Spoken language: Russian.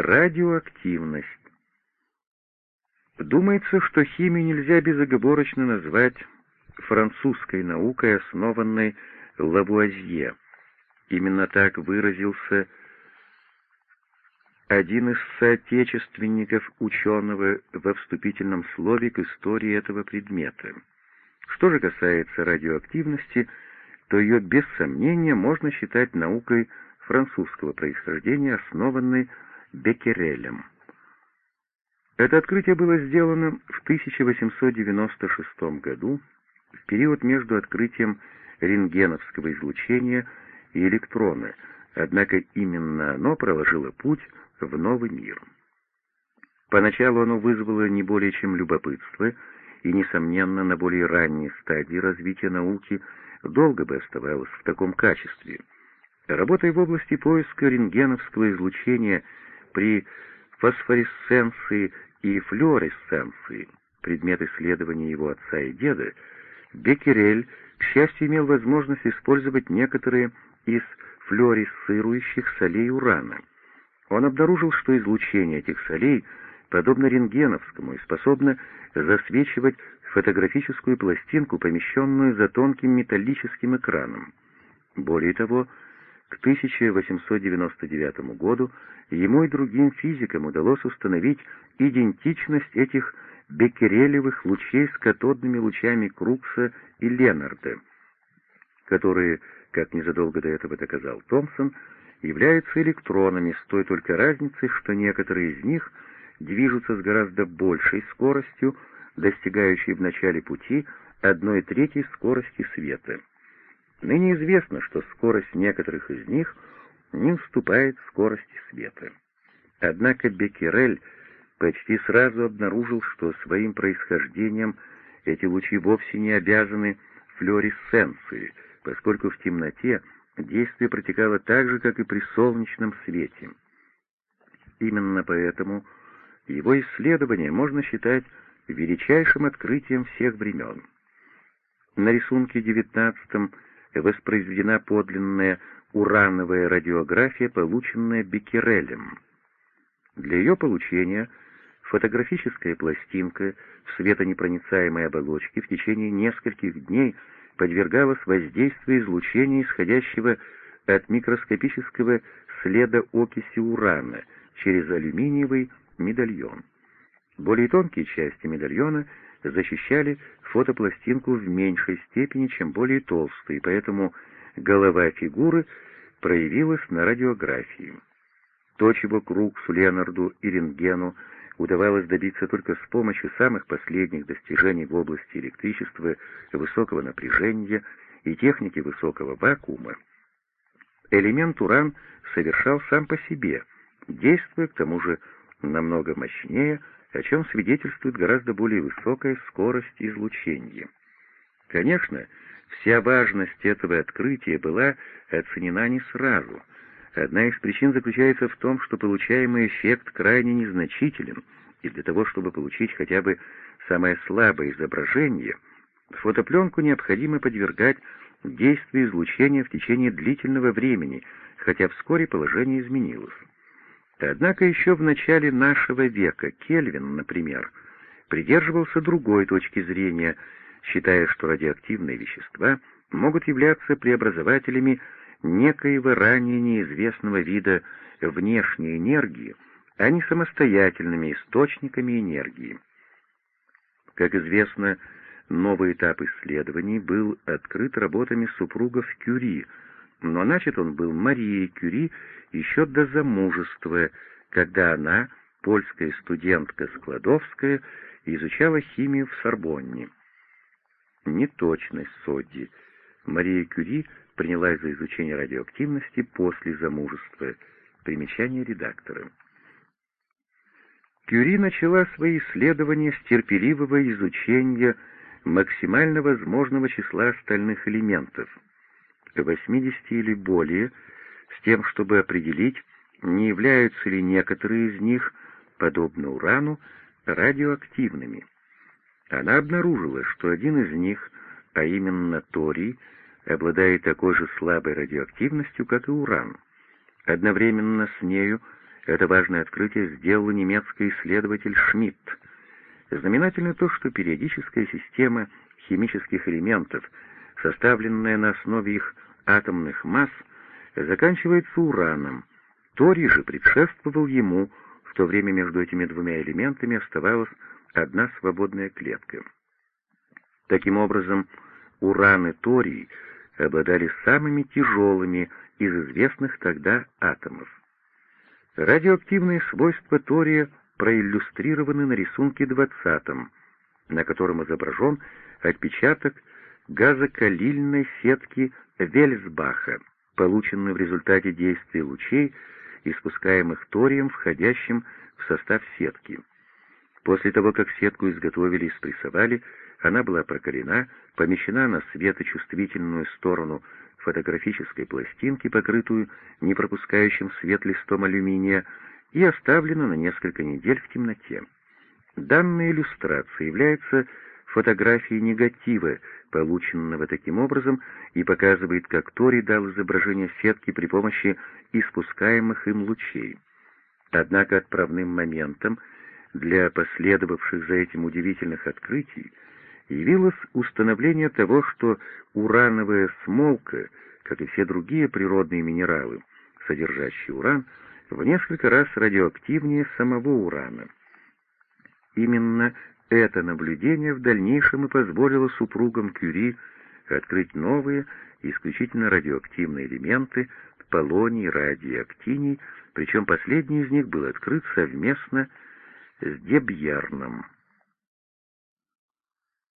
Радиоактивность. Думается, что химию нельзя безоговорочно назвать французской наукой, основанной Лавуазье. Именно так выразился один из соотечественников ученого во вступительном слове к истории этого предмета. Что же касается радиоактивности, то ее без сомнения можно считать наукой французского происхождения, основанной Беккерелем. Это открытие было сделано в 1896 году, в период между открытием рентгеновского излучения и электрона, однако именно оно проложило путь в новый мир. Поначалу оно вызвало не более чем любопытство, и, несомненно, на более ранней стадии развития науки долго бы оставалось в таком качестве. Работая в области поиска рентгеновского излучения при фосфоресценции и флуоресценции, предмет исследования его отца и деда, Беккерель, к счастью, имел возможность использовать некоторые из флуоресцирующих солей урана. Он обнаружил, что излучение этих солей подобно рентгеновскому и способно засвечивать фотографическую пластинку, помещенную за тонким металлическим экраном. Более того, к 1899 году ему и другим физикам удалось установить идентичность этих беккерелевых лучей с катодными лучами Крукса и Ленарда, которые, как незадолго до этого доказал Томпсон, являются электронами с той только разницей, что некоторые из них движутся с гораздо большей скоростью, достигающей в начале пути одной трети скорости света. Ныне известно, что скорость некоторых из них не уступает скорости света. Однако Беккерель почти сразу обнаружил, что своим происхождением эти лучи вовсе не обязаны флуоресценции, поскольку в темноте действие протекало так же, как и при солнечном свете. Именно поэтому его исследование можно считать величайшим открытием всех времен. На рисунке девятнадцатом воспроизведена подлинная урановая радиография, полученная Беккерелем. Для ее получения фотографическая пластинка в светонепроницаемой оболочке в течение нескольких дней подвергалась воздействию излучения, исходящего от микроскопического следа окиси урана через алюминиевый медальон. Более тонкие части медальона защищали фотопластинку в меньшей степени, чем более толстые, поэтому голова фигуры проявилась на радиографии. То, чего Круксу, Ленарду и Рентгену удавалось добиться только с помощью самых последних достижений в области электричества, высокого напряжения и техники высокого вакуума, элемент уран совершал сам по себе, действуя к тому же намного мощнее, о чем свидетельствует гораздо более высокая скорость излучения. Конечно, вся важность этого открытия была оценена не сразу. Одна из причин заключается в том, что получаемый эффект крайне незначителен, и для того, чтобы получить хотя бы самое слабое изображение, фотопленку необходимо подвергать действию излучения в течение длительного времени, хотя вскоре положение изменилось. Однако еще в начале нашего века Кельвин, например, придерживался другой точки зрения, считая, что радиоактивные вещества могут являться преобразователями некоего ранее неизвестного вида внешней энергии, а не самостоятельными источниками энергии. Как известно, новый этап исследований был открыт работами супругов Кюри, но начат он был Марией Кюри еще до замужества, когда она, польская студентка Складовская, изучала химию в Сорбонне. Неточность Содди. Мария Кюри принялась за изучение радиоактивности после замужества. Примечание редактора. Кюри начала свои исследования с терпеливого изучения максимально возможного числа остальных элементов, 80 или более, с тем, чтобы определить, не являются ли некоторые из них, подобно урану, радиоактивными. Она обнаружила, что один из них, а именно торий, обладает такой же слабой радиоактивностью, как и уран. Одновременно с нею Это важное открытие сделал немецкий исследователь Шмидт. Знаменательно то, что периодическая система химических элементов, составленная на основе их атомных масс, заканчивается ураном. Торий же предшествовал ему, в то время между этими двумя элементами оставалась одна свободная клетка. Таким образом, уран и торий обладали самыми тяжелыми из известных тогда атомов. Радиоактивные свойства тория проиллюстрированы на рисунке 20, на котором изображен отпечаток газокалильной сетки Вельсбаха, полученный в результате действия лучей, испускаемых торием, входящим в состав сетки. После того, как сетку изготовили и спрессовали, она была прокалена, помещена на светочувствительную сторону фотографической пластинки, покрытую не пропускающим свет листом алюминия, и оставлена на несколько недель в темноте. Данная иллюстрация является фотографией негатива, полученного таким образом, и показывает, как Тори дал изображение сетки при помощи испускаемых им лучей. Однако отправным моментом для последовавших за этим удивительных открытий явилось установление того, что урановая смолка, как и все другие природные минералы, содержащие уран, в несколько раз радиоактивнее самого урана. Именно это наблюдение в дальнейшем и позволило супругам Кюри открыть новые, исключительно радиоактивные элементы полоний, радий актиний, причем последний из них был открыт совместно с Дебьярном.